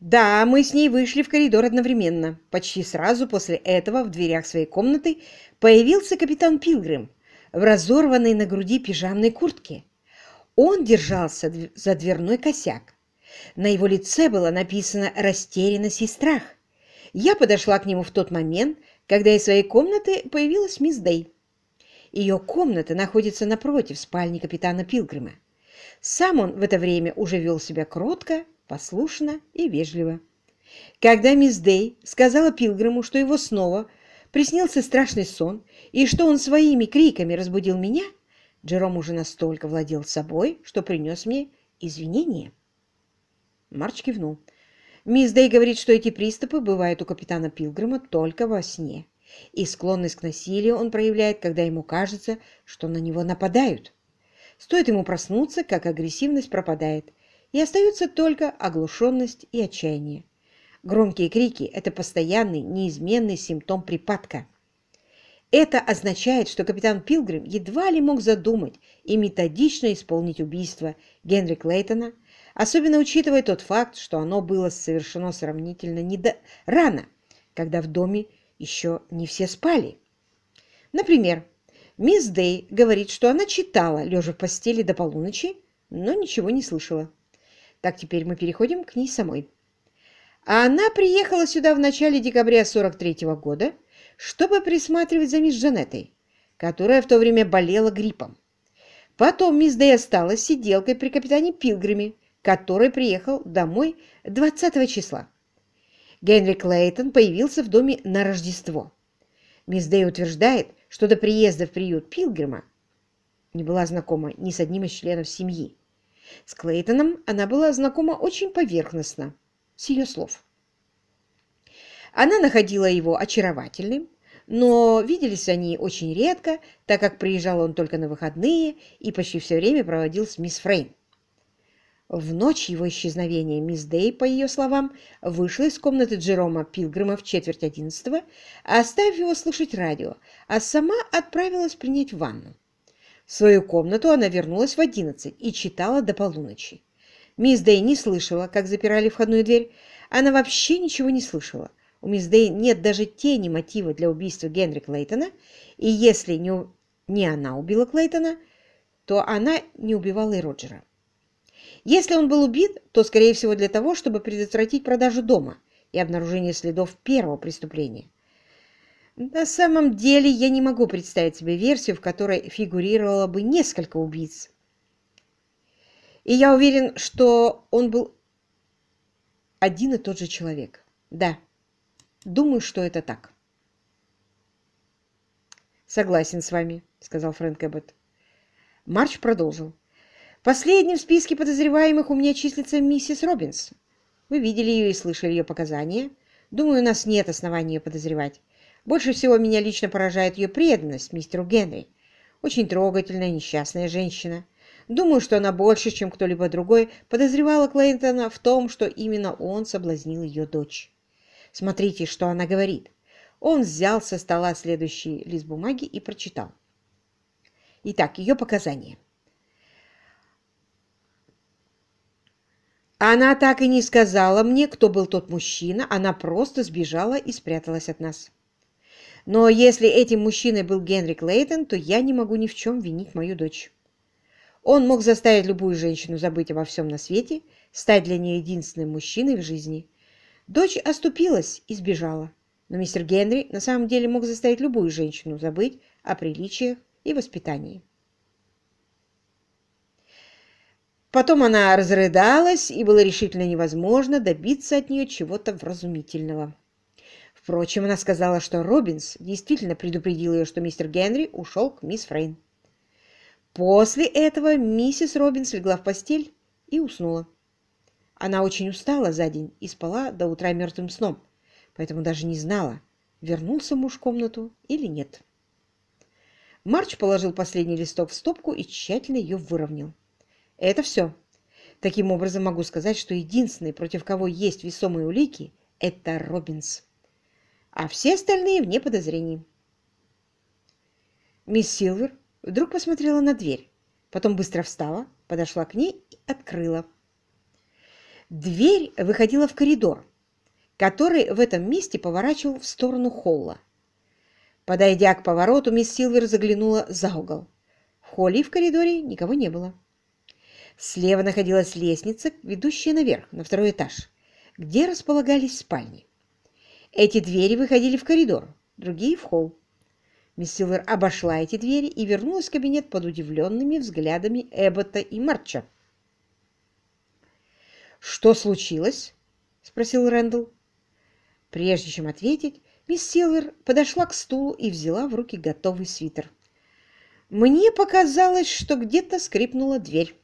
Да, мы с ней вышли в коридор одновременно. Почти сразу после этого в дверях своей комнаты появился капитан Пилгрим в разорванной на груди пижамной куртке. Он держался за дверной косяк. На его лице было написано растерянность и страх. Я подошла к нему в тот момент, когда из своей комнаты появилась мисс Дэй. Ее комната находится напротив спальни капитана Пилгрима. Сам он в это время уже вел себя кротко, послушно и вежливо. Когда мисс Дэй сказала Пилгриму, что его снова приснился страшный сон и что он своими криками разбудил меня, Джером уже настолько владел собой, что принес мне извинения. Марч кивнул. Мисс Дэй говорит, что эти приступы бывают у капитана Пилгрима только во сне, и склонность к насилию он проявляет, когда ему кажется, что на него нападают. Стоит ему проснуться, как агрессивность пропадает, и остаются только оглушенность и отчаяние. Громкие крики – это постоянный, неизменный симптом припадка. Это означает, что капитан Пилгрим едва ли мог задумать и методично исполнить убийство Генри Клейтона, особенно учитывая тот факт, что оно было совершено сравнительно недо... рано, когда в доме еще не все спали. Например, мисс Дэй говорит, что она читала, лежа в постели до полуночи, но ничего не слышала. Так, теперь мы переходим к ней самой. Она приехала сюда в начале декабря 43 -го года, чтобы присматривать за мисс Джанеттой, которая в то время болела гриппом. Потом мисс Дэй осталась сиделкой при капитане Пилгриме, который приехал домой 20 числа. Генри Клейтон появился в доме на Рождество. Мисс Дэй утверждает, что до приезда в приют Пилгрима не была знакома ни с одним из членов семьи. С Клейтоном она была знакома очень поверхностно, с ее слов. Она находила его очаровательным, но виделись они очень редко, так как приезжал он только на выходные и почти все время проводил с мисс Фрейн. В ночь его исчезновения мисс Дэй, по ее словам, вышла из комнаты Джерома Пилгрима в четверть одиннадцатого, оставив его слушать радио, а сама отправилась принять ванну. В свою комнату она вернулась в одиннадцать и читала до полуночи. Мисс Дэй не слышала, как запирали входную дверь. Она вообще ничего не слышала. У мисс Дэй нет даже тени мотива для убийства Генри Клейтона, и если не, не она убила Клейтона, то она не убивала и Роджера. Если он был убит, то, скорее всего, для того, чтобы предотвратить продажу дома и обнаружение следов первого преступления. На самом деле я не могу представить себе версию, в которой фигурировало бы несколько убийц. И я уверен, что он был один и тот же человек. Да, думаю, что это так. Согласен с вами, сказал Фрэнк Эббот. Марч продолжил. Последним в списке подозреваемых у меня числится миссис Робинс. Вы видели ее и слышали ее показания. Думаю, у нас нет оснований ее подозревать. Больше всего меня лично поражает ее преданность мистеру Генри. Очень трогательная, несчастная женщина. Думаю, что она больше, чем кто-либо другой, подозревала Клейнтона в том, что именно он соблазнил ее дочь. Смотрите, что она говорит. Он взял со стола следующий лист бумаги и прочитал. Итак, ее показания. Она так и не сказала мне, кто был тот мужчина, она просто сбежала и спряталась от нас. Но если этим мужчиной был Генри Клейтон, то я не могу ни в чем винить мою дочь. Он мог заставить любую женщину забыть обо всем на свете, стать для нее единственным мужчиной в жизни. Дочь оступилась и сбежала. Но мистер Генри на самом деле мог заставить любую женщину забыть о приличиях и воспитании. Потом она разрыдалась, и было решительно невозможно добиться от нее чего-то вразумительного. Впрочем, она сказала, что Робинс действительно предупредил ее, что мистер Генри ушел к мисс Фрейн. После этого миссис Робинс легла в постель и уснула. Она очень устала за день и спала до утра мертвым сном, поэтому даже не знала, вернулся муж в комнату или нет. Марч положил последний листок в стопку и тщательно ее выровнял. Это все. Таким образом, могу сказать, что единственный, против кого есть весомые улики, это Робинс а все остальные вне подозрений. Мисс Силвер вдруг посмотрела на дверь, потом быстро встала, подошла к ней и открыла. Дверь выходила в коридор, который в этом месте поворачивал в сторону холла. Подойдя к повороту, мисс Силвер заглянула за угол. В холле и в коридоре никого не было. Слева находилась лестница, ведущая наверх, на второй этаж, где располагались спальни. Эти двери выходили в коридор, другие — в холл. Мисс Силвер обошла эти двери и вернулась в кабинет под удивленными взглядами Эббота и Марча. «Что случилось?» — спросил Рэндалл. Прежде чем ответить, мисс Силвер подошла к стулу и взяла в руки готовый свитер. «Мне показалось, что где-то скрипнула дверь».